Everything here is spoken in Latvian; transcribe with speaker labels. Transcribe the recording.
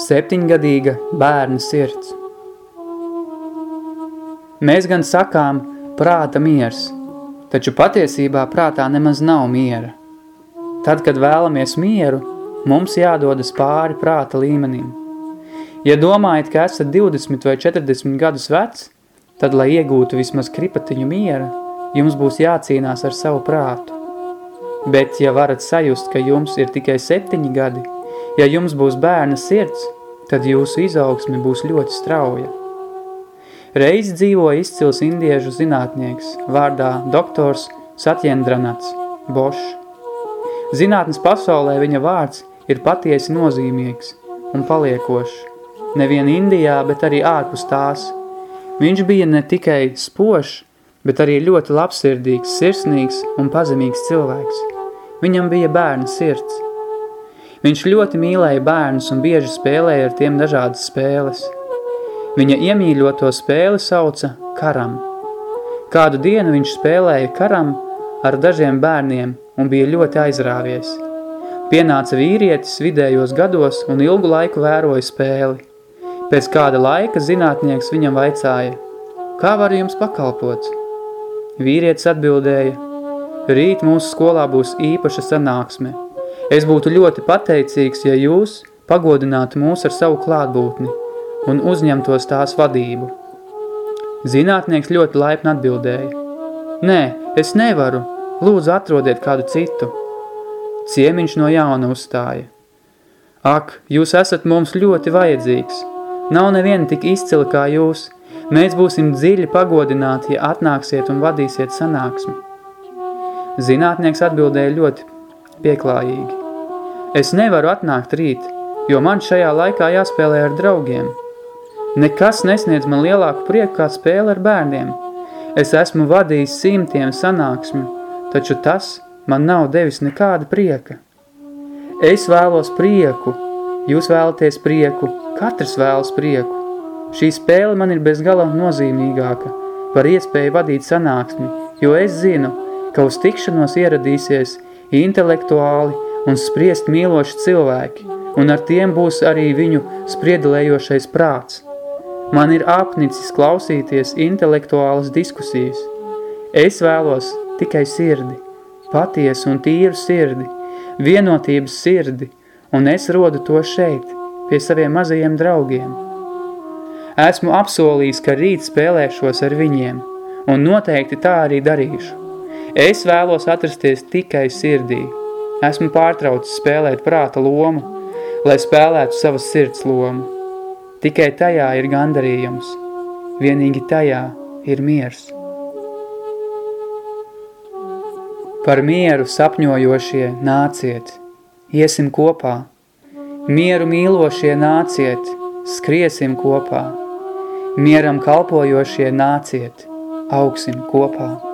Speaker 1: Septiņgadīga bērna sirds. Mēs gan sakām prāta miers, taču patiesībā prātā nemaz nav miera. Tad, kad vēlamies mieru, mums jādodas pāri prāta līmenim. Ja domājat, ka esat 20 vai 40 gadus vecs, tad, lai iegūtu vismaz kripatiņu miera, jums būs jācīnās ar savu prātu. Bet, ja varat sajust, ka jums ir tikai septiņi gadi, ja jums būs bērna sirds, tad jūsu izaugsme būs ļoti strauja. Reiz dzīvoja izcils indiežu zinātnieks vārdā doktors Satjendranats Bošs. Zinātnes pasaulē viņa vārds ir patiesi nozīmīgs un paliekošs. Nevien Indijā, bet arī ārpus tās. Viņš bija ne tikai spošs, bet arī ļoti labsirdīgs, sirsnīgs un pazemīgs cilvēks. Viņam bija bērna sirds. Viņš ļoti mīlēja bērnus un bieži spēlēja ar tiem dažādas spēles. Viņa iemīļoto spēli sauca karam. Kādu dienu viņš spēlēja karam ar dažiem bērniem un bija ļoti aizrāvies. Pienāca vīrietis vidējos gados un ilgu laiku vēroja spēli. Pēc kāda laika zinātnieks viņam vaicāja, kā var jums pakalpot? Vīrietis atbildēja, rīt mūsu skolā būs īpaša sanāksme. Es būtu ļoti pateicīgs, ja jūs pagodinātu mūs ar savu klātbūtni un uzņemtos tās vadību. Zinātnieks ļoti laipni atbildēja, nē, es nevaru, lūdzu atrodiet kādu citu. Ciemiņš no jauna uzstāja. Ak, jūs esat mums ļoti vajadzīgs. Nav neviena tik izcila kā jūs – Mēs būsim dziļi pagodināti, ja atnāksiet un vadīsiet sanāksmi. Zinātnieks atbildēja ļoti pieklājīgi. Es nevaru atnākt rīt, jo man šajā laikā jāspēlē ar draugiem. Nekas nesniedz man lielāku prieku kā spēle ar bērniem. Es esmu vadījis simtiem sanāksmi, taču tas man nav devis nekāda prieka. Es vēlos prieku, jūs vēlaties prieku, katrs vēlas prieku. Šī spēle man ir bez gala nozīmīgāka par iespēju vadīt sanāksmi, jo es zinu, ka uz tikšanos ieradīsies intelektuāli un spriest mīloši cilvēki, un ar tiem būs arī viņu spriedelējošais prāts. Man ir apnicis klausīties intelektuālas diskusijas. Es vēlos tikai sirdi, patiesu un tīru sirdi, vienotības sirdi, un es rodu to šeit, pie saviem mazajiem draugiem. Esmu apsolījis, ka rīt spēlēšos ar viņiem, un noteikti tā arī darīšu. Es vēlos atrasties tikai sirdī. Esmu pārtraucis spēlēt prāta lomu, lai spēlētu savas sirds lomu. Tikai tajā ir gandarījums. Vienīgi tajā ir miers. Par mieru sapņojošie nāciet, iesim kopā. Mieru mīlošie nāciet, skriesim kopā. Mieram kalpojošie nāciet, augsim kopā.